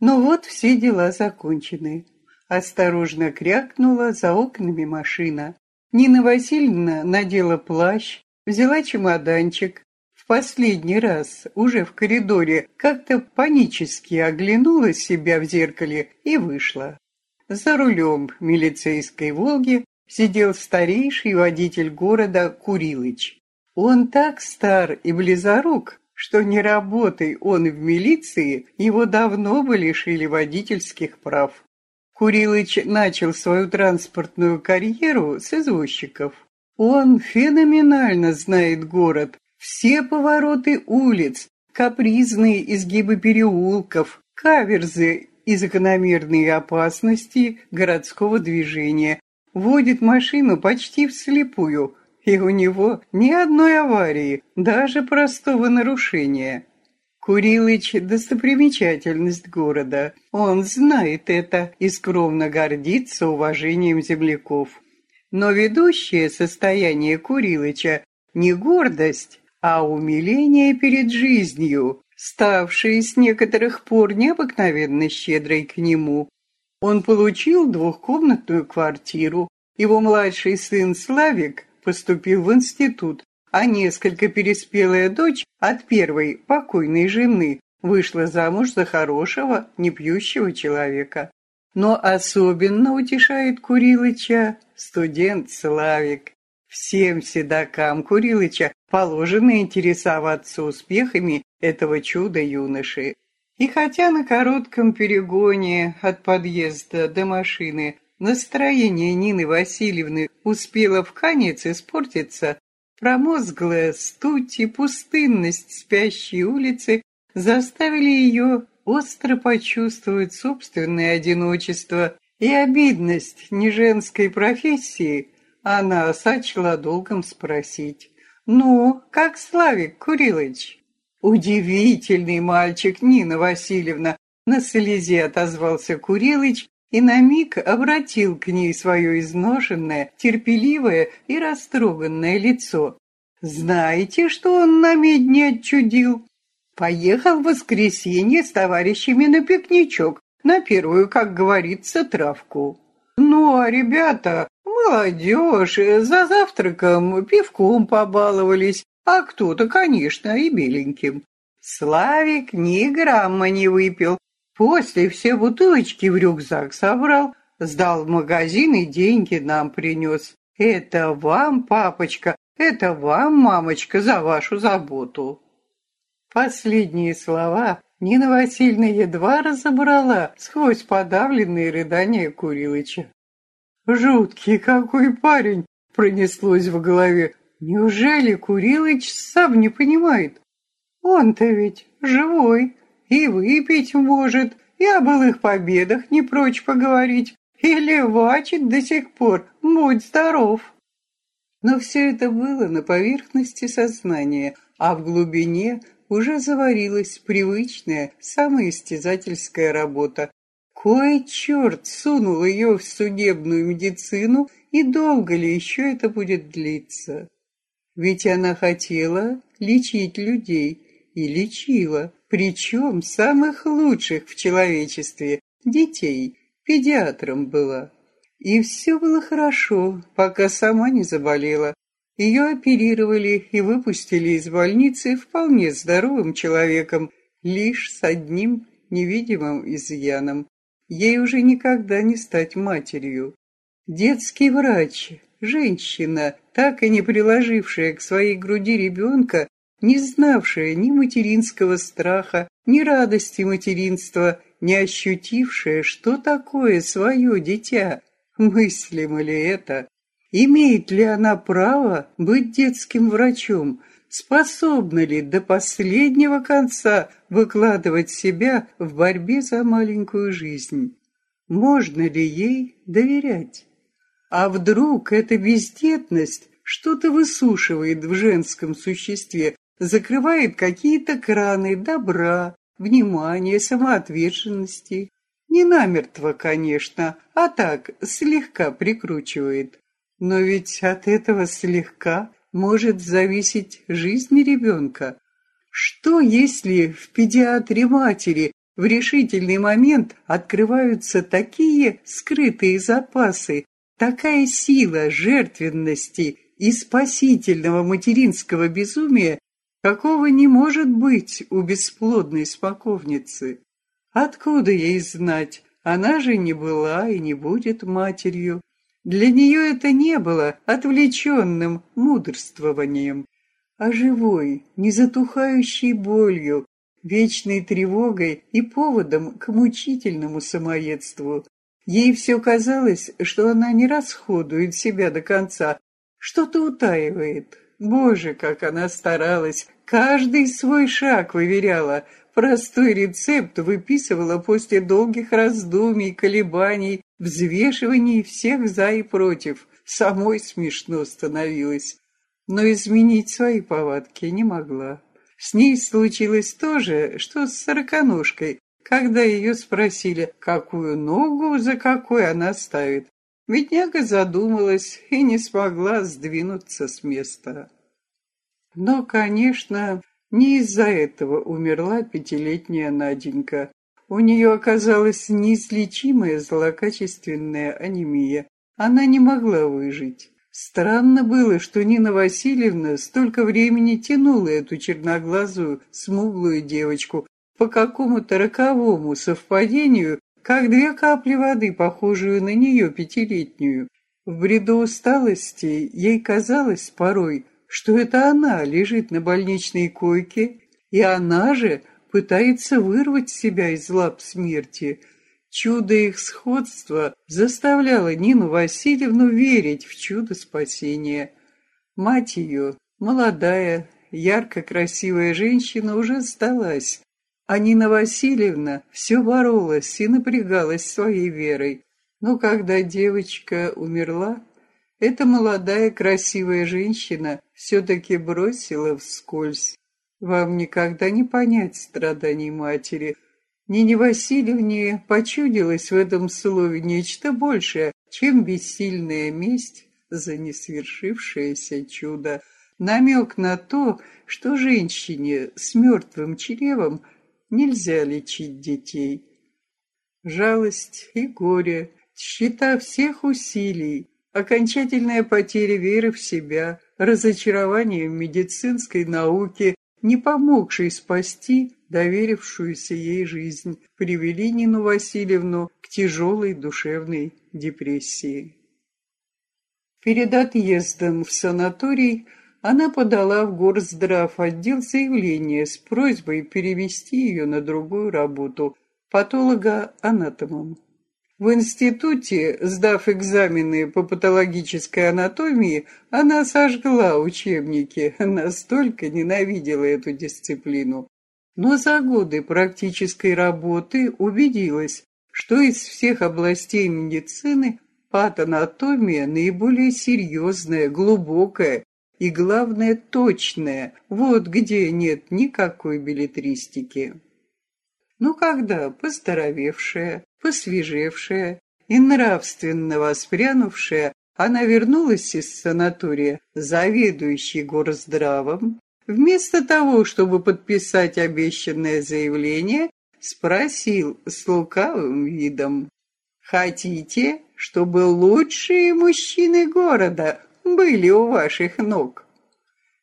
Но вот все дела закончены. Осторожно крякнула за окнами машина. Нина Васильевна надела плащ, взяла чемоданчик, в последний раз, уже в коридоре, как-то панически оглянула себя в зеркале и вышла. За рулем милицейской «Волги» сидел старейший водитель города Курилыч. Он так стар и близорук, что не работай он в милиции, его давно бы лишили водительских прав. Курилыч начал свою транспортную карьеру с извозчиков. Он феноменально знает город, все повороты улиц, капризные изгибы переулков, каверзы и закономерные опасности городского движения. Водит машину почти вслепую, и у него ни одной аварии, даже простого нарушения. Курилыч – достопримечательность города. Он знает это и скромно гордится уважением земляков. Но ведущее состояние Курилыча не гордость, а умиление перед жизнью, ставшее с некоторых пор необыкновенно щедрой к нему. Он получил двухкомнатную квартиру. Его младший сын Славик поступил в институт, а несколько переспелая дочь от первой покойной жены вышла замуж за хорошего, непьющего человека. Но особенно утешает Курилыча студент Славик. Всем седокам Курилыча положено интересоваться успехами этого чуда-юноши. И хотя на коротком перегоне от подъезда до машины настроение Нины Васильевны успело в конец испортиться, промозглая стуть и пустынность спящей улицы заставили ее остро почувствовать собственное одиночество и обидность неженской профессии, она сочла долгом спросить. «Ну, как Славик Курилыч?» «Удивительный мальчик, Нина Васильевна!» На слезе отозвался Курилыч и на миг обратил к ней свое изношенное, терпеливое и растроганное лицо. «Знаете, что он на медне отчудил?» Поехал в воскресенье с товарищами на пикничок, на первую, как говорится, травку. Ну, а ребята, молодежь, за завтраком пивком побаловались, а кто-то, конечно, и беленьким. Славик ни грамма не выпил. После все бутылочки в рюкзак собрал, сдал в магазин и деньги нам принес. Это вам, папочка, это вам, мамочка, за вашу заботу. Последние слова Нина Васильевна едва разобрала сквозь подавленные рыдания Курилыча. «Жуткий какой парень!» пронеслось в голове. «Неужели Курилыч сам не понимает? Он-то ведь живой и выпить может, и о былых победах не прочь поговорить, и левачит до сих пор, будь здоров!» Но все это было на поверхности сознания, а в глубине уже заварилась привычная, самоистязательская работа. Кой черт сунул ее в судебную медицину, и долго ли еще это будет длиться? Ведь она хотела лечить людей и лечила, причем самых лучших в человечестве, детей, педиатром была. И все было хорошо, пока сама не заболела, ее оперировали и выпустили из больницы вполне здоровым человеком, лишь с одним невидимым изъяном. Ей уже никогда не стать матерью. Детский врач, женщина, так и не приложившая к своей груди ребенка, не знавшая ни материнского страха, ни радости материнства, не ощутившая, что такое свое дитя. Мыслимо ли это? Имеет ли она право быть детским врачом? Способна ли до последнего конца выкладывать себя в борьбе за маленькую жизнь? Можно ли ей доверять? А вдруг эта бездетность что-то высушивает в женском существе, закрывает какие-то краны добра, внимания, самоотверженности? Не намертво, конечно, а так слегка прикручивает. Но ведь от этого слегка может зависеть жизнь ребенка. Что, если в педиатре матери В решительный момент открываются такие скрытые запасы, такая сила жертвенности и спасительного материнского безумия, какого не может быть у бесплодной споковницы. Откуда ей знать? Она же не была и не будет матерью. Для нее это не было отвлеченным мудрствованием, а живой, незатухающей болью, вечной тревогой и поводом к мучительному самоедству. Ей все казалось, что она не расходует себя до конца, что-то утаивает. Боже, как она старалась, каждый свой шаг выверяла, простой рецепт выписывала после долгих раздумий, колебаний, взвешиваний всех за и против. Самой смешно становилось. Но изменить свои повадки не могла. С ней случилось то же, что с сороконожкой, когда ее спросили, какую ногу за какой она ставит. Бедняга задумалась и не смогла сдвинуться с места. Но, конечно, не из-за этого умерла пятилетняя Наденька. У нее оказалась неизлечимая злокачественная анемия. Она не могла выжить. Странно было, что Нина Васильевна столько времени тянула эту черноглазую, смуглую девочку по какому-то роковому совпадению, как две капли воды, похожую на нее пятилетнюю. В бреду усталости ей казалось порой, что это она лежит на больничной койке, и она же пытается вырвать себя из лап смерти – Чудо их сходства заставляло Нину Васильевну верить в чудо спасения. Мать ее, молодая, ярко красивая женщина, уже сдалась, а Нина Васильевна все боролась и напрягалась своей верой. Но когда девочка умерла, эта молодая красивая женщина все-таки бросила вскользь. Вам никогда не понять страданий матери, Нине Васильевне почудилось в этом слове нечто большее, чем бессильная месть за несвершившееся чудо. Намек на то, что женщине с мертвым чревом нельзя лечить детей. Жалость и горе, счета всех усилий, окончательная потеря веры в себя, разочарование в медицинской науке, не помогшей спасти доверившуюся ей жизнь, привели Нину Васильевну к тяжелой душевной депрессии. Перед отъездом в санаторий она подала в горздрав отдел заявление с просьбой перевести ее на другую работу патолога-анатомом. В институте, сдав экзамены по патологической анатомии, она сожгла учебники, настолько ненавидела эту дисциплину но за годы практической работы убедилась, что из всех областей медицины патанатомия наиболее серьезная, глубокая и, главное, точная, вот где нет никакой билетристики. Ну, когда поздоровевшая, посвежевшая и нравственно воспрянувшая, она вернулась из санатория, заведующей горздравом, Вместо того, чтобы подписать обещанное заявление, спросил с лукавым видом. «Хотите, чтобы лучшие мужчины города были у ваших ног?»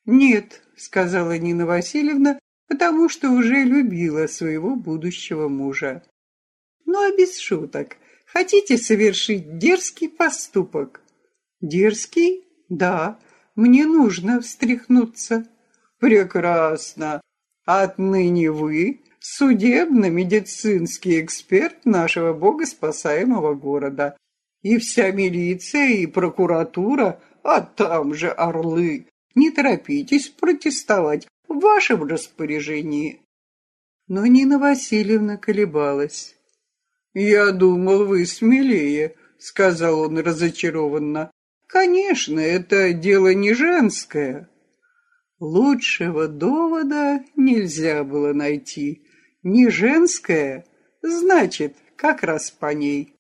«Нет», — сказала Нина Васильевна, потому что уже любила своего будущего мужа. «Ну а без шуток, хотите совершить дерзкий поступок?» «Дерзкий? Да, мне нужно встряхнуться». Прекрасно. Отныне вы судебно-медицинский эксперт нашего богоспасаемого города. И вся милиция, и прокуратура, а там же орлы. Не торопитесь протестовать в вашем распоряжении. Но Нина Васильевна колебалась. «Я думал, вы смелее», — сказал он разочарованно. «Конечно, это дело не женское». Лучшего довода нельзя было найти. Не женское, значит, как раз по ней.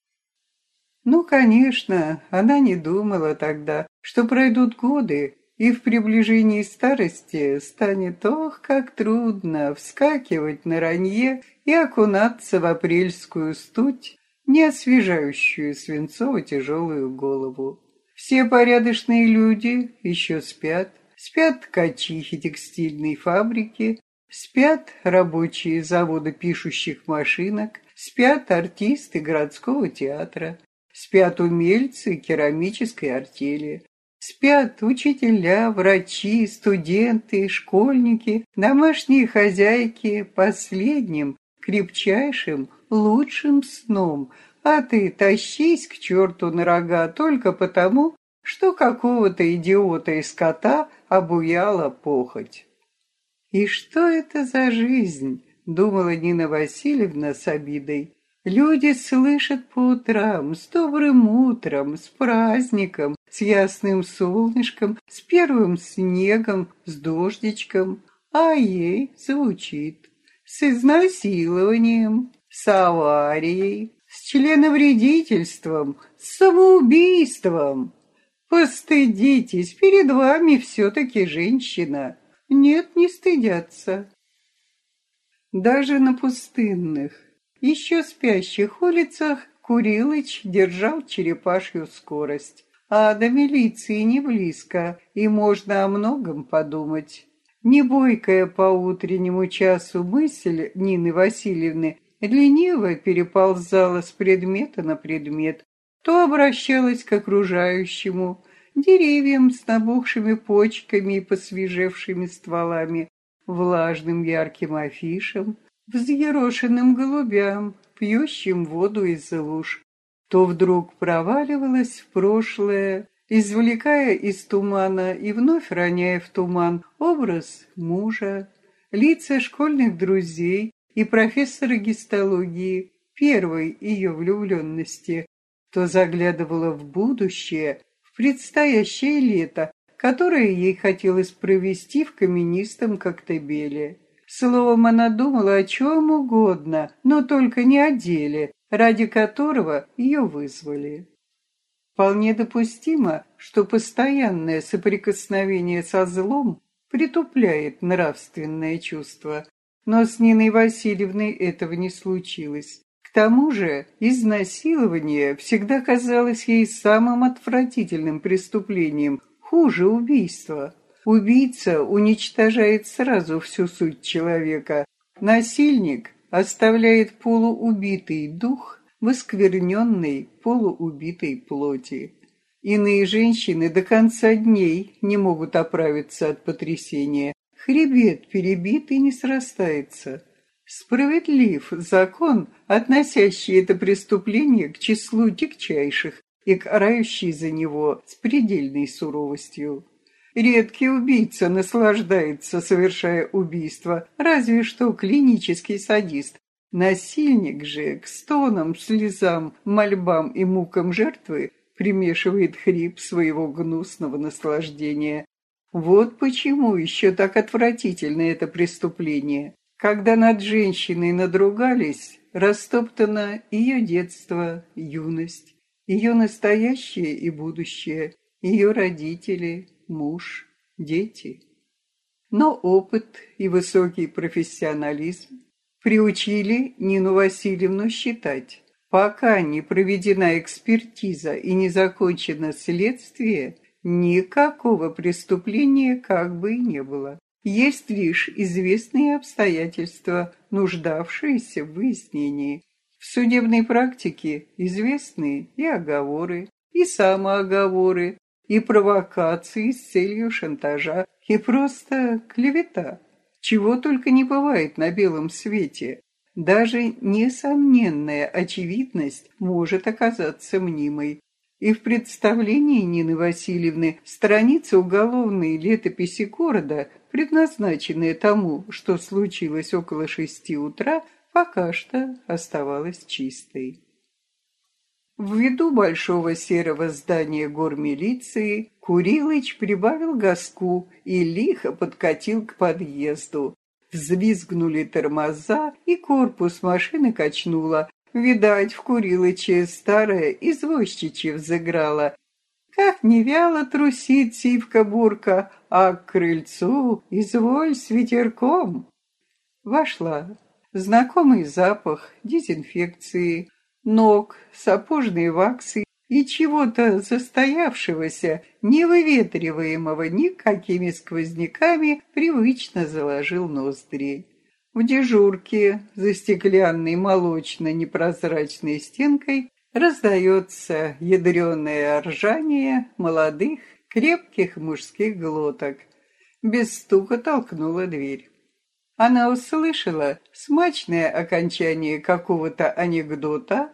Ну, конечно, она не думала тогда, что пройдут годы, и в приближении старости станет, ох, как трудно вскакивать на ранье и окунаться в апрельскую стуть, не освежающую свинцово-тяжелую голову. Все порядочные люди еще спят, спят ткачихи текстильной фабрики, спят рабочие завода пишущих машинок, спят артисты городского театра, спят умельцы керамической артели, Спят учителя, врачи, студенты, школьники, домашние хозяйки последним, крепчайшим, лучшим сном, а ты тащись к черту на рога только потому, что какого-то идиота из кота обуяла похоть. «И что это за жизнь?» — думала Нина Васильевна с обидой. Люди слышат по утрам, с добрым утром, с праздником, с ясным солнышком, с первым снегом, с дождичком, а ей звучит с изнасилованием, с аварией, с членовредительством, с самоубийством. Постыдитесь, перед вами все-таки женщина. Нет, не стыдятся. Даже на пустынных, еще спящих улицах Курилыч держал черепашью скорость. А до милиции не близко, и можно о многом подумать. Небойкая по утреннему часу мысль Нины Васильевны лениво переползала с предмета на предмет, то обращалась к окружающему, деревьям с набухшими почками и посвежевшими стволами, влажным ярким афишам, взъерошенным голубям, пьющим воду из луж, то вдруг проваливалась в прошлое, извлекая из тумана и вновь роняя в туман образ мужа, лица школьных друзей и профессора гистологии, первой ее влюбленности, то заглядывала в будущее, в предстоящее лето, которое ей хотелось провести в каменистом Коктебеле. Словом, она думала о чем угодно, но только не о деле, ради которого ее вызвали. Вполне допустимо, что постоянное соприкосновение со злом притупляет нравственное чувство, но с Ниной Васильевной этого не случилось. К тому же изнасилование всегда казалось ей самым отвратительным преступлением, хуже убийства. Убийца уничтожает сразу всю суть человека. Насильник оставляет полуубитый дух в оскверненной полуубитой плоти. Иные женщины до конца дней не могут оправиться от потрясения. Хребет перебит и не срастается. Справедлив закон, относящий это преступление к числу тягчайших и карающий за него с предельной суровостью. Редкий убийца наслаждается, совершая убийство, разве что клинический садист. Насильник же к стонам, слезам, мольбам и мукам жертвы примешивает хрип своего гнусного наслаждения. Вот почему еще так отвратительно это преступление. Когда над женщиной надругались, растоптано ее детство, юность, ее настоящее и будущее, ее родители, муж, дети. Но опыт и высокий профессионализм приучили Нину Васильевну считать, пока не проведена экспертиза и не закончено следствие, никакого преступления как бы и не было. Есть лишь известные обстоятельства, нуждавшиеся в выяснении. В судебной практике известны и оговоры, и самооговоры, и провокации с целью шантажа, и просто клевета. Чего только не бывает на белом свете. Даже несомненная очевидность может оказаться мнимой. И в представлении Нины Васильевны страница уголовной летописи города, предназначенная тому, что случилось около шести утра, пока что оставалась чистой. В виду большого серого здания гормилиции Курилыч прибавил газку и лихо подкатил к подъезду. Взвизгнули тормоза, и корпус машины качнуло. Видать, в Курилыче старая извозчичья взыграла. Как не вяло трусит сивка-бурка, а к крыльцу изволь с ветерком. Вошла. Знакомый запах дезинфекции, ног, сапожные ваксы и чего-то застоявшегося, невыветриваемого никакими сквозняками, привычно заложил ноздри. В дежурке за стеклянной молочно-непрозрачной стенкой раздается ядреное ржание молодых, крепких мужских глоток. Без стука толкнула дверь. Она услышала смачное окончание какого-то анекдота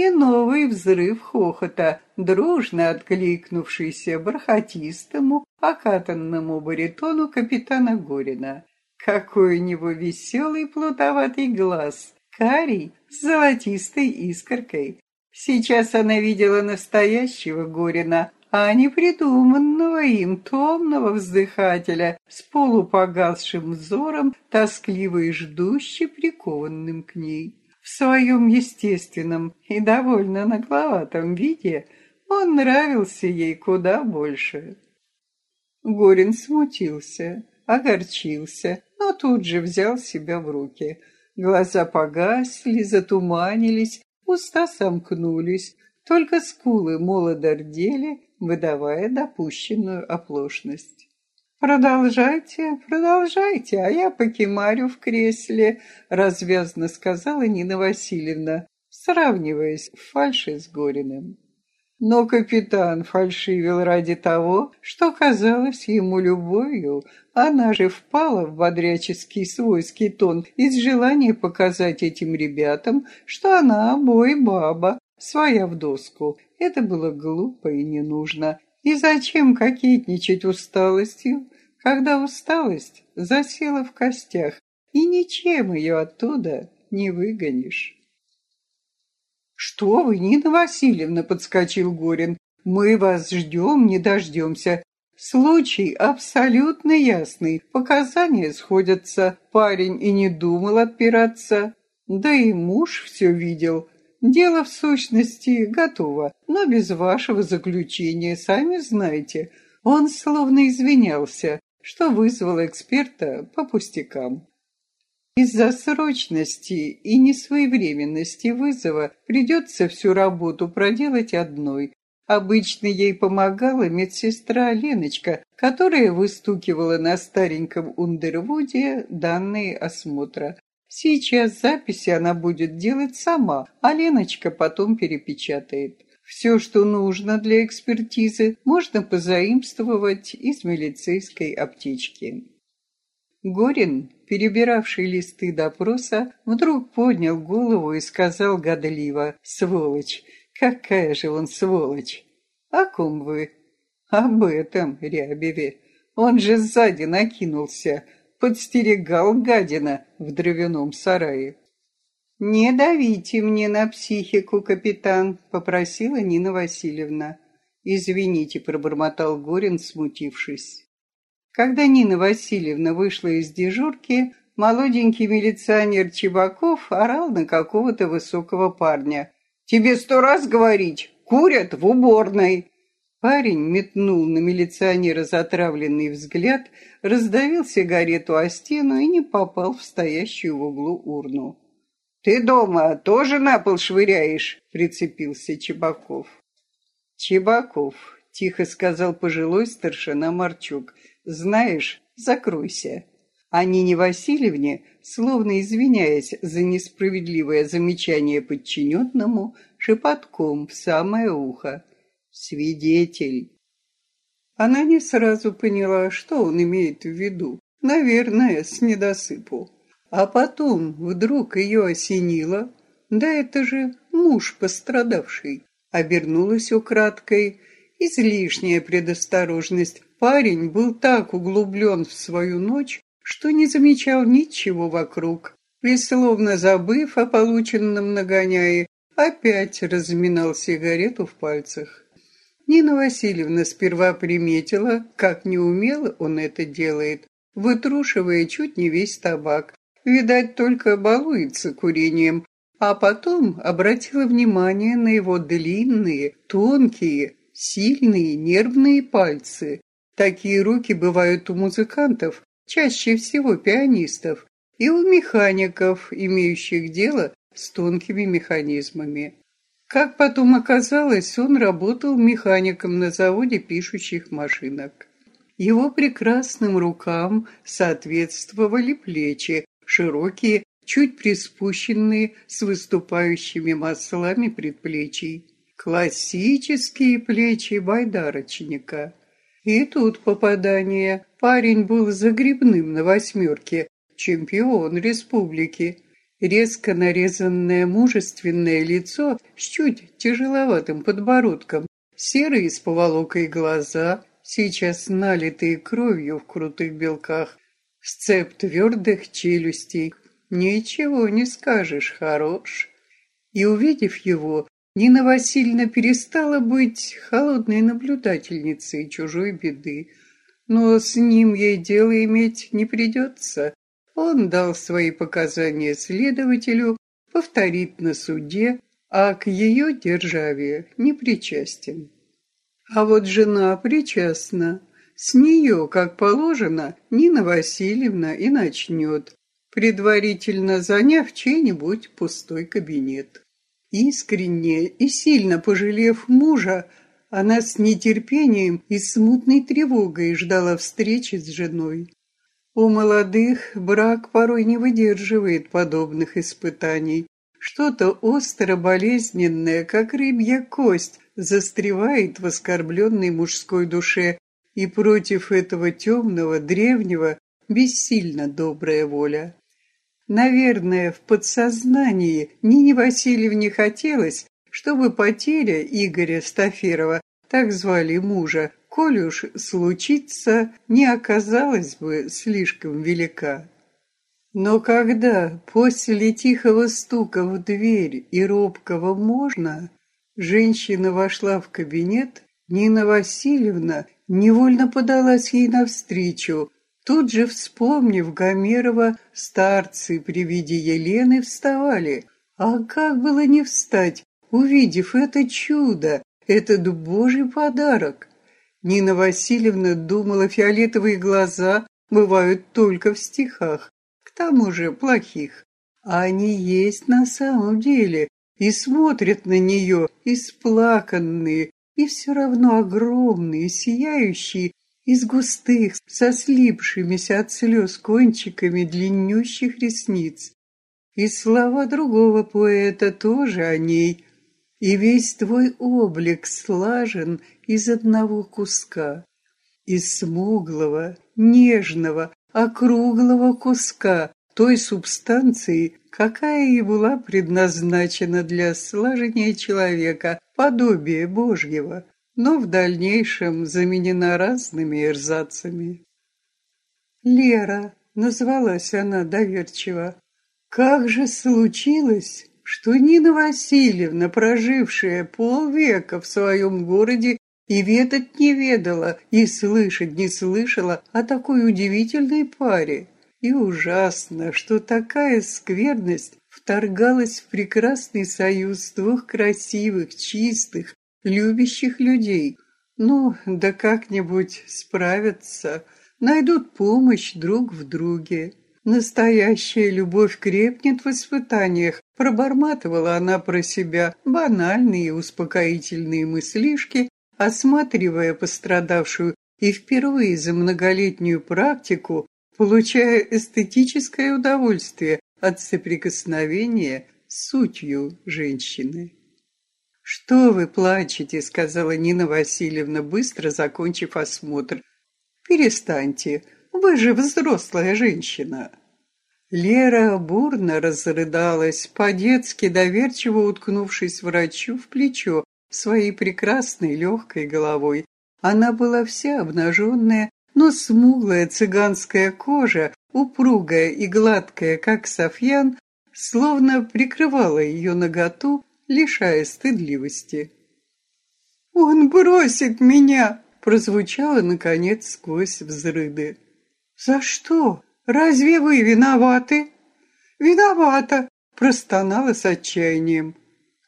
и новый взрыв хохота, дружно откликнувшийся бархатистому, окатанному баритону капитана Горина. Какой у него веселый плутоватый глаз, карий с золотистой искоркой. Сейчас она видела настоящего Горина, а не придуманного им томного вздыхателя с полупогасшим взором, тоскливо и ждуще прикованным к ней. Своем естественном и довольно нагловатом виде он нравился ей куда больше. Горин смутился, огорчился, но тут же взял себя в руки. Глаза погасли, затуманились, уста сомкнулись, только скулы молодо рдели, выдавая допущенную оплошность. «Продолжайте, продолжайте, а я покемарю в кресле», — развязно сказала Нина Васильевна, сравниваясь в фальши с Гориным. Но капитан фальшивил ради того, что казалось ему любовью. Она же впала в бодряческий свойский тон из желания показать этим ребятам, что она бой-баба, своя в доску. Это было глупо и не нужно. И зачем кокетничать усталостью, когда усталость засела в костях, и ничем ее оттуда не выгонишь? «Что вы, Нина Васильевна!» — подскочил Горин. «Мы вас ждем, не дождемся. Случай абсолютно ясный. Показания сходятся. Парень и не думал отпираться. Да и муж все видел. Дело в сущности готово, но без вашего заключения, сами знаете. Он словно извинялся, что вызвал эксперта по пустякам. Из-за срочности и несвоевременности вызова придется всю работу проделать одной. Обычно ей помогала медсестра Леночка, которая выстукивала на стареньком Ундервуде данные осмотра. Сейчас записи она будет делать сама, а Леночка потом перепечатает. Все, что нужно для экспертизы, можно позаимствовать из милицейской аптечки. Горин, перебиравший листы допроса, вдруг поднял голову и сказал годливо «Сволочь! Какая же он сволочь!» «О ком вы?» «Об этом, Рябеве. Он же сзади накинулся, подстерегал гадина в дровяном сарае». «Не давите мне на психику, капитан», — попросила Нина Васильевна. «Извините», — пробормотал Горин, смутившись. Когда Нина Васильевна вышла из дежурки, молоденький милиционер Чебаков орал на какого-то высокого парня. «Тебе сто раз говорить! Курят в уборной!» Парень метнул на милиционера затравленный взгляд, раздавил сигарету о стену и не попал в стоящую в углу урну. «Ты дома тоже на пол швыряешь?» — прицепился Чебаков. «Чебаков», — тихо сказал пожилой старшина Марчук, знаешь, закройся. А Нине Васильевне, словно извиняясь за несправедливое замечание подчиненному, шепотком в самое ухо. «Свидетель». Она не сразу поняла, что он имеет в виду. Наверное, с недосыпу. А потом вдруг ее осенило. Да это же муж пострадавший. Обернулась украдкой. Излишняя предосторожность Парень был так углублен в свою ночь, что не замечал ничего вокруг, и, словно забыв о полученном нагоняе, опять разминал сигарету в пальцах. Нина Васильевна сперва приметила, как неумело он это делает, вытрушивая чуть не весь табак. Видать, только балуется курением, а потом обратила внимание на его длинные, тонкие, сильные нервные пальцы. Такие руки бывают у музыкантов, чаще всего пианистов, и у механиков, имеющих дело с тонкими механизмами. Как потом оказалось, он работал механиком на заводе пишущих машинок. Его прекрасным рукам соответствовали плечи, широкие, чуть приспущенные с выступающими маслами предплечий. Классические плечи байдарочника. И тут попадание. Парень был загребным на восьмерке, чемпион республики. Резко нарезанное мужественное лицо с чуть тяжеловатым подбородком, серые с поволокой глаза, сейчас налитые кровью в крутых белках, сцеп твердых челюстей. Ничего не скажешь, хорош. И увидев его, Нина Васильевна перестала быть холодной наблюдательницей чужой беды. Но с ним ей дело иметь не придется. Он дал свои показания следователю, повторит на суде, а к ее державе не причастен. А вот жена причастна. С нее, как положено, Нина Васильевна и начнет, предварительно заняв чей-нибудь пустой кабинет. Искренне и сильно пожалев мужа, она с нетерпением и смутной тревогой ждала встречи с женой. У молодых брак порой не выдерживает подобных испытаний. Что-то остро болезненное, как рыбья кость, застревает в оскорбленной мужской душе, и против этого темного, древнего, бессильно добрая воля. Наверное, в подсознании Нине Васильевне хотелось, чтобы потеря Игоря Стаферова, так звали мужа, коль уж случится, не оказалась бы слишком велика. Но когда после тихого стука в дверь и робкого «можно» женщина вошла в кабинет, Нина Васильевна невольно подалась ей навстречу, Тут же, вспомнив Гомерова, старцы при виде Елены вставали. А как было не встать, увидев это чудо, этот божий подарок? Нина Васильевна думала, фиолетовые глаза бывают только в стихах, к тому же плохих. А они есть на самом деле и смотрят на нее, исплаканные, и все равно огромные, сияющие из густых, со слипшимися от слез кончиками длиннющих ресниц. И слова другого поэта тоже о ней, и весь твой облик слажен из одного куска, из смуглого, нежного, округлого куска той субстанции, какая и была предназначена для слажения человека, подобие Божьего но в дальнейшем заменена разными эрзацами. Лера, назвалась она доверчиво, как же случилось, что Нина Васильевна, прожившая полвека в своем городе, и ведать не ведала, и слышать не слышала о такой удивительной паре. И ужасно, что такая скверность вторгалась в прекрасный союз двух красивых, чистых, любящих людей. Ну, да как-нибудь справятся, найдут помощь друг в друге. Настоящая любовь крепнет в испытаниях, проборматывала она про себя банальные и успокоительные мыслишки, осматривая пострадавшую и впервые за многолетнюю практику получая эстетическое удовольствие от соприкосновения с сутью женщины. «Что вы плачете?» — сказала Нина Васильевна, быстро закончив осмотр. «Перестаньте, вы же взрослая женщина». Лера бурно разрыдалась, по-детски доверчиво уткнувшись врачу в плечо своей прекрасной легкой головой. Она была вся обнаженная, но смуглая цыганская кожа, упругая и гладкая, как софьян, словно прикрывала ее наготу лишая стыдливости. «Он бросит меня!» — прозвучало, наконец, сквозь взрыды. «За что? Разве вы виноваты?» «Виновата!» — простонала с отчаянием.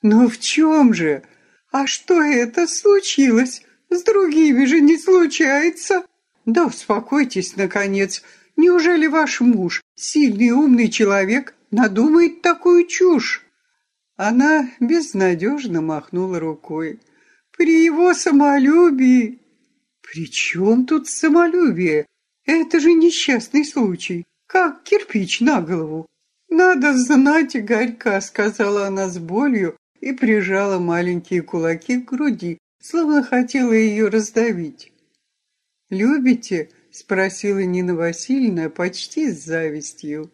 «Но в чем же? А что это случилось? С другими же не случается. Да успокойтесь, наконец. Неужели ваш муж, сильный умный человек, надумает такую чушь?» Она безнадежно махнула рукой. «При его самолюбии...» «При чем тут самолюбие? Это же несчастный случай, как кирпич на голову. Надо знать Игорька», — сказала она с болью и прижала маленькие кулаки к груди, словно хотела ее раздавить. «Любите?» — спросила Нина Васильевна почти с завистью.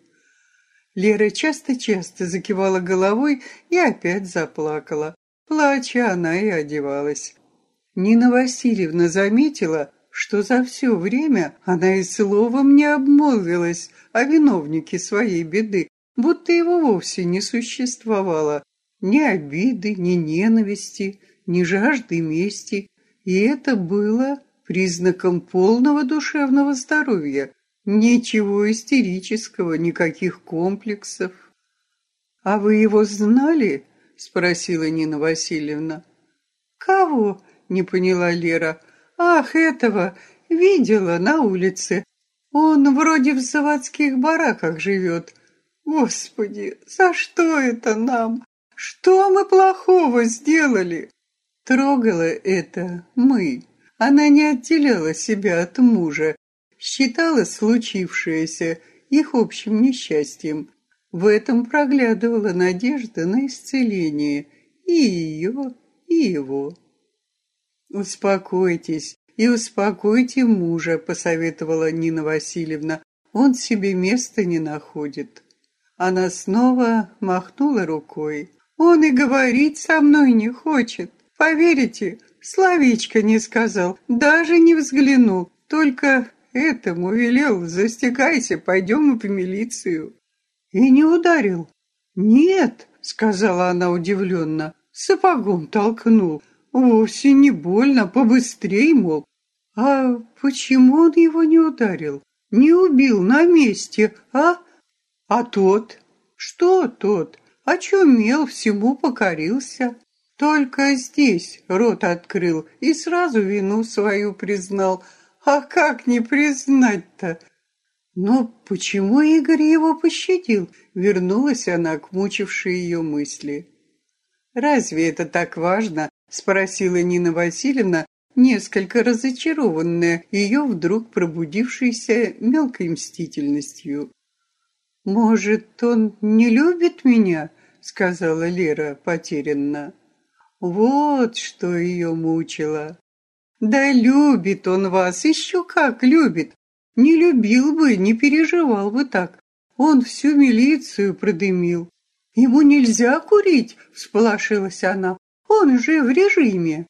Лера часто-часто закивала головой и опять заплакала. Плача, она и одевалась. Нина Васильевна заметила, что за все время она и словом не обмолвилась о виновнике своей беды, будто его вовсе не существовало. Ни обиды, ни ненависти, ни жажды мести. И это было признаком полного душевного здоровья. Ничего истерического, никаких комплексов. «А вы его знали?» — спросила Нина Васильевна. «Кого?» — не поняла Лера. «Ах, этого! Видела на улице. Он вроде в заводских бараках живет. Господи, за что это нам? Что мы плохого сделали?» Трогало это мы. Она не отделяла себя от мужа, считала случившееся их общим несчастьем. В этом проглядывала надежда на исцеление и ее, и его. «Успокойтесь и успокойте мужа», — посоветовала Нина Васильевна. «Он себе места не находит». Она снова махнула рукой. «Он и говорить со мной не хочет. Поверите, словечко не сказал, даже не взглянул. Только этому велел, застекайся, пойдем в милицию». «И не ударил?» «Нет», — сказала она удивленно, сапогом толкнул. Вовсе не больно, побыстрей, мол. А почему он его не ударил? Не убил на месте, а? А тот? Что тот? Очумел, всему покорился. Только здесь рот открыл и сразу вину свою признал. А как не признать-то? Но почему Игорь его пощадил? Вернулась она к мучившей ее мысли. Разве это так важно, Спросила Нина Васильевна, несколько разочарованная ее вдруг пробудившейся мелкой мстительностью. «Может, он не любит меня?» — сказала Лера потерянно. Вот что ее мучило. «Да любит он вас, еще как любит! Не любил бы, не переживал бы так. Он всю милицию продымил. Ему нельзя курить!» — всполошилась она. Он же в режиме.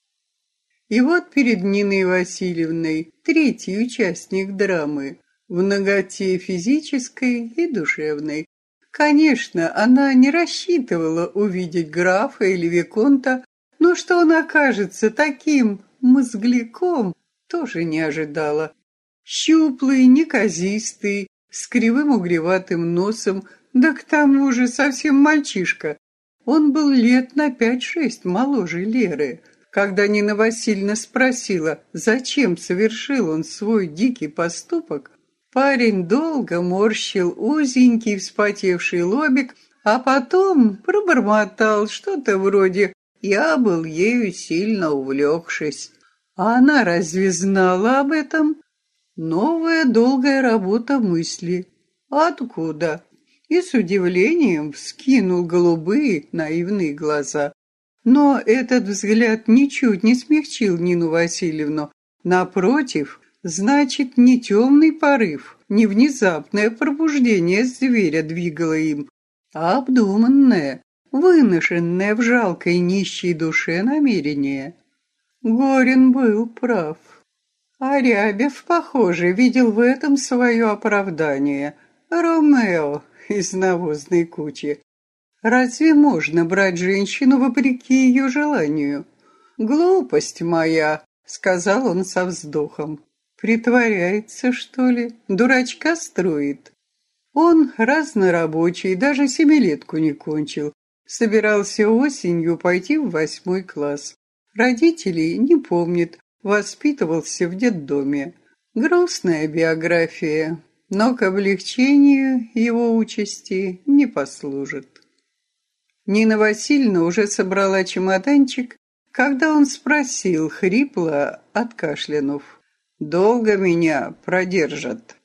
И вот перед Ниной Васильевной третий участник драмы в ноготе физической и душевной. Конечно, она не рассчитывала увидеть графа или виконта, но что он окажется таким мозгляком, тоже не ожидала. Щуплый, неказистый, с кривым угреватым носом, да к тому же совсем мальчишка, он был лет на пять-шесть моложе Леры. Когда Нина Васильевна спросила, зачем совершил он свой дикий поступок, парень долго морщил узенький вспотевший лобик, а потом пробормотал что-то вроде «я был ею сильно увлекшись». А она разве знала об этом? Новая долгая работа мысли. Откуда? И с удивлением вскинул голубые наивные глаза. Но этот взгляд ничуть не смягчил Нину Васильевну. Напротив, значит, не темный порыв, не внезапное пробуждение зверя двигало им, а обдуманное, выношенное в жалкой нищей душе намерение. Горин был прав. А Рябев, похоже, видел в этом свое оправдание. Ромео, из навозной кучи. Разве можно брать женщину вопреки ее желанию? Глупость моя, сказал он со вздохом. Притворяется, что ли? Дурачка строит. Он разнорабочий, даже семилетку не кончил. Собирался осенью пойти в восьмой класс. Родителей не помнит, воспитывался в детдоме. Грустная биография, но к облегчению его участи не послужит. Нина Васильевна уже собрала чемоданчик, когда он спросил, хрипло, откашлянув, «Долго меня продержат?»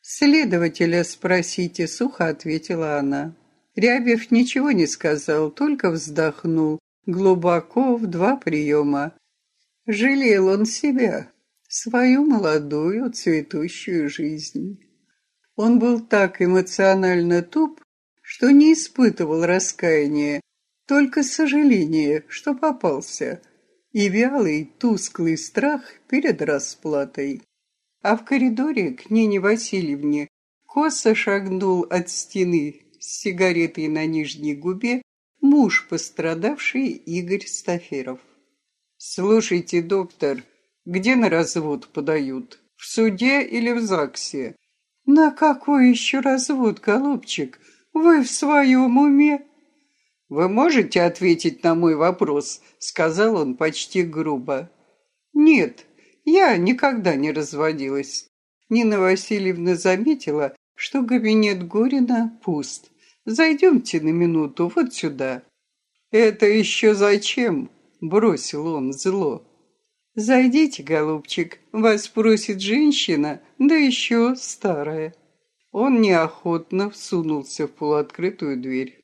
«Следователя спросите», — сухо ответила она. Рябев ничего не сказал, только вздохнул, глубоко в два приема. Жалел он себя, свою молодую цветущую жизнь. Он был так эмоционально туп, что не испытывал раскаяния, только сожаление, что попался, и вялый, тусклый страх перед расплатой. А в коридоре к Нине Васильевне косо шагнул от стены с сигаретой на нижней губе муж пострадавший Игорь Стаферов. «Слушайте, доктор, где на развод подают? В суде или в ЗАГСе?» «На какой еще развод, голубчик? Вы в своем уме?» «Вы можете ответить на мой вопрос?» — сказал он почти грубо. «Нет, я никогда не разводилась». Нина Васильевна заметила, что кабинет Горина пуст. «Зайдемте на минуту вот сюда». «Это еще зачем?» — бросил он зло. «Зайдите, голубчик, вас просит женщина, да еще старая». Он неохотно всунулся в полуоткрытую дверь.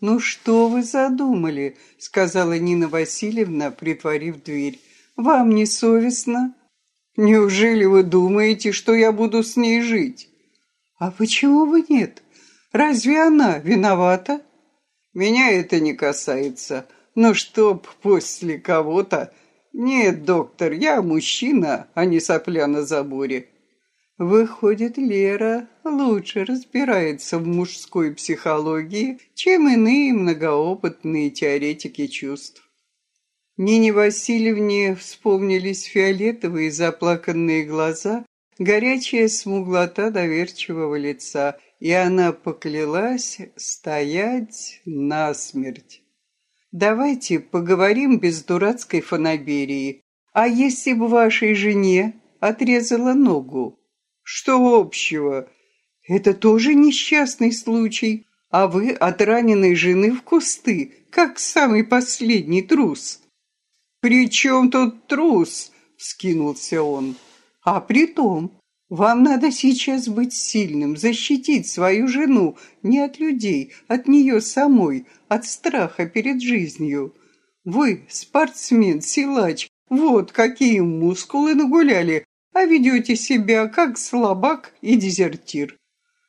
«Ну что вы задумали?» — сказала Нина Васильевна, притворив дверь. «Вам не совестно?» «Неужели вы думаете, что я буду с ней жить?» «А почему бы нет? Разве она виновата?» «Меня это не касается. Но чтоб после кого-то...» «Нет, доктор, я мужчина, а не сопля на заборе. Выходит, Лера лучше разбирается в мужской психологии, чем иные многоопытные теоретики чувств. Нине Васильевне вспомнились фиолетовые заплаканные глаза, горячая смуглота доверчивого лица, и она поклялась стоять насмерть. «Давайте поговорим без дурацкой фанаберии. А если бы вашей жене отрезала ногу?» Что общего? Это тоже несчастный случай, а вы от раненой жены в кусты, как самый последний трус. «При чем тут трус?» — вскинулся он. «А при том, вам надо сейчас быть сильным, защитить свою жену не от людей, от нее самой, от страха перед жизнью. Вы спортсмен, силач, вот какие мускулы нагуляли, а ведете себя как слабак и дезертир.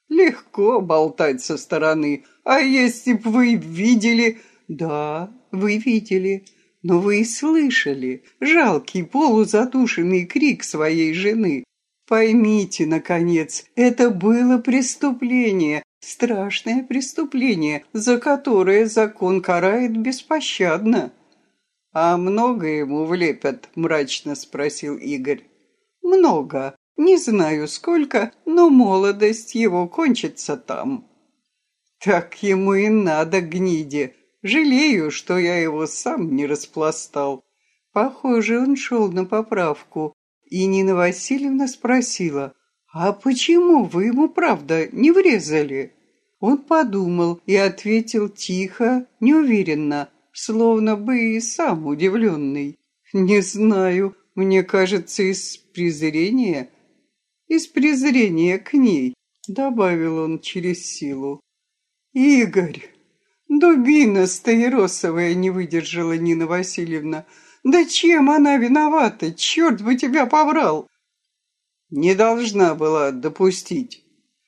Легко болтать со стороны, а если б вы видели... Да, вы видели, но вы и слышали жалкий полузадушенный крик своей жены. Поймите, наконец, это было преступление, страшное преступление, за которое закон карает беспощадно. «А много ему влепят?» — мрачно спросил Игорь. Много. Не знаю сколько, но молодость его кончится там. Так ему и надо, гниде. Жалею, что я его сам не распластал. Похоже, он шел на поправку. И Нина Васильевна спросила, «А почему вы ему, правда, не врезали?» Он подумал и ответил тихо, неуверенно, словно бы и сам удивленный. «Не знаю, мне кажется, из презрения, из презрения к ней, добавил он через силу. Игорь, дубина стаиросовая не выдержала Нина Васильевна. Да чем она виновата? Черт бы тебя поврал! Не должна была допустить.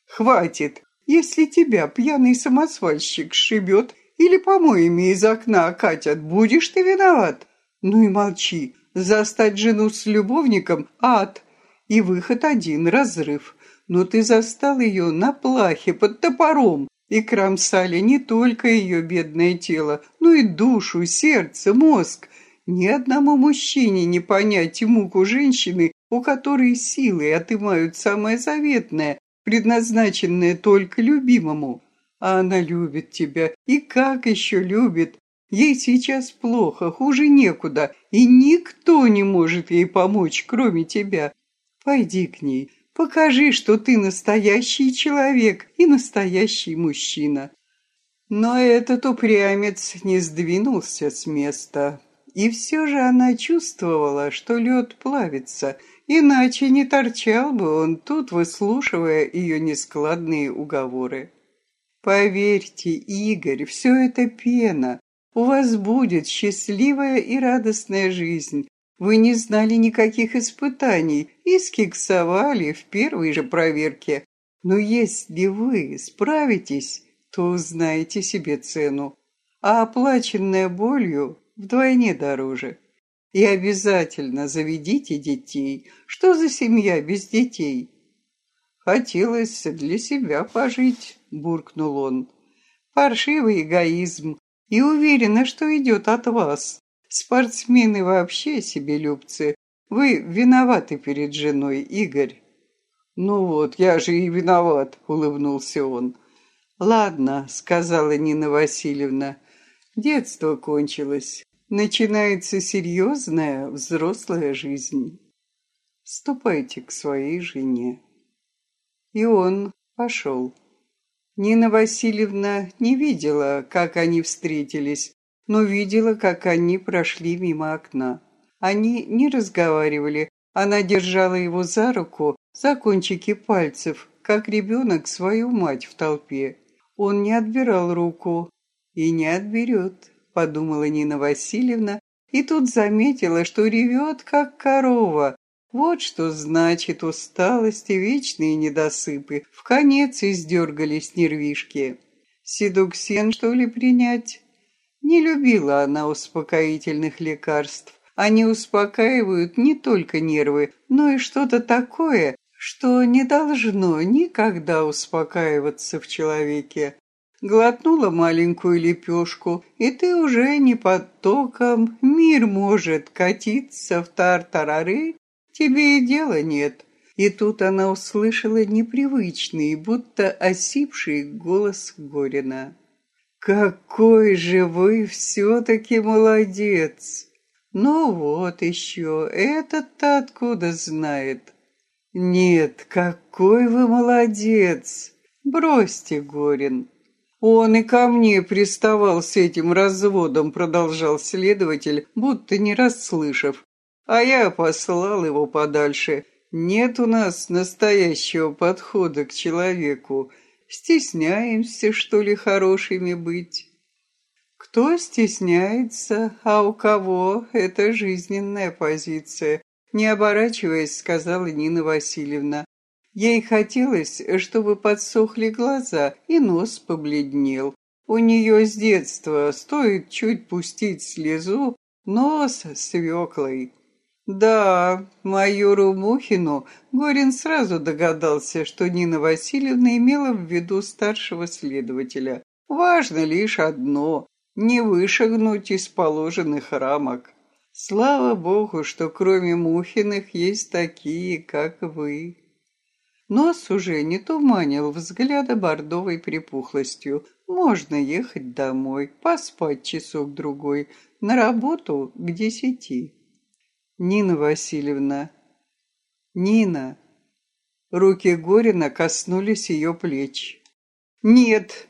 Хватит, если тебя пьяный самосвальщик шибет или помоями из окна окатят, будешь ты виноват. Ну и молчи, Застать жену с любовником — ад. И выход один — разрыв. Но ты застал ее на плахе под топором, и кромсали не только ее бедное тело, но и душу, сердце, мозг. Ни одному мужчине не понять муку женщины, у которой силы отымают самое заветное, предназначенное только любимому. А она любит тебя, и как еще любит, Ей сейчас плохо, хуже некуда, и никто не может ей помочь, кроме тебя. Пойди к ней, покажи, что ты настоящий человек и настоящий мужчина. Но этот упрямец не сдвинулся с места. И все же она чувствовала, что лед плавится, иначе не торчал бы он тут, выслушивая ее нескладные уговоры. Поверьте, Игорь, все это пена. У вас будет счастливая и радостная жизнь. Вы не знали никаких испытаний и скиксовали в первой же проверке. Но если вы справитесь, то узнаете себе цену. А оплаченная болью вдвойне дороже. И обязательно заведите детей. Что за семья без детей? Хотелось для себя пожить, буркнул он. Паршивый эгоизм. И уверена, что идет от вас. Спортсмены вообще себе любцы. Вы виноваты перед женой, Игорь. Ну вот, я же и виноват, улыбнулся он. Ладно, сказала Нина Васильевна. Детство кончилось. Начинается серьезная взрослая жизнь. Ступайте к своей жене. И он пошел. Нина Васильевна не видела, как они встретились, но видела, как они прошли мимо окна. Они не разговаривали. Она держала его за руку, за кончики пальцев, как ребенок свою мать в толпе. Он не отбирал руку, и не отберет, подумала Нина Васильевна, и тут заметила, что ревет, как корова. Вот что значит усталость и вечные недосыпы. В конец издергались нервишки. Седуксен, что ли, принять? Не любила она успокоительных лекарств. Они успокаивают не только нервы, но и что-то такое, что не должно никогда успокаиваться в человеке глотнула маленькую лепешку, и ты уже не под током, мир может катиться в тартарары, тебе и дела нет. И тут она услышала непривычный, будто осипший голос Горина. «Какой же вы все-таки молодец!» «Ну вот еще, этот-то откуда знает?» «Нет, какой вы молодец! Бросьте, Горин, он и ко мне приставал с этим разводом, продолжал следователь, будто не расслышав. А я послал его подальше. Нет у нас настоящего подхода к человеку. Стесняемся, что ли, хорошими быть. Кто стесняется, а у кого это жизненная позиция, не оборачиваясь, сказала Нина Васильевна. Ей хотелось, чтобы подсохли глаза, и нос побледнел. У нее с детства стоит чуть пустить слезу, нос свеклой. Да, майору Мухину Горин сразу догадался, что Нина Васильевна имела в виду старшего следователя. Важно лишь одно — не вышагнуть из положенных рамок. Слава богу, что кроме Мухиных есть такие, как вы. Нос уже не туманил взгляда бордовой припухлостью. Можно ехать домой, поспать часок-другой, на работу к десяти. Нина Васильевна. Нина. Руки Горина коснулись ее плеч. Нет.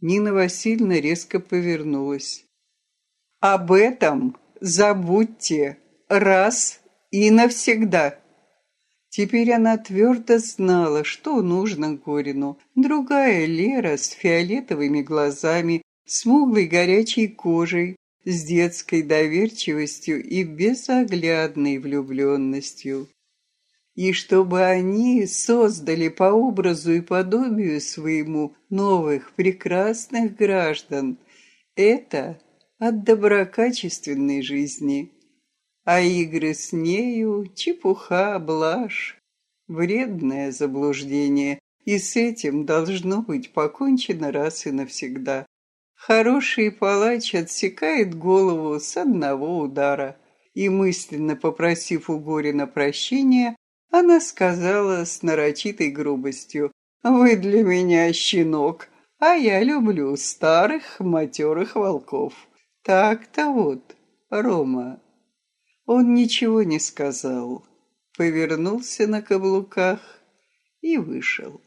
Нина Васильевна резко повернулась. Об этом забудьте раз и навсегда. Теперь она твердо знала, что нужно Горину. Другая Лера с фиолетовыми глазами, смуглой горячей кожей, с детской доверчивостью и безоглядной влюбленностью. И чтобы они создали по образу и подобию своему новых прекрасных граждан, это от доброкачественной жизни а игры с нею — чепуха, блажь, вредное заблуждение, и с этим должно быть покончено раз и навсегда. Хороший палач отсекает голову с одного удара, и, мысленно попросив у Горина прощения, она сказала с нарочитой грубостью, «Вы для меня щенок, а я люблю старых матерых волков». Так-то вот, Рома. Он ничего не сказал, повернулся на каблуках и вышел.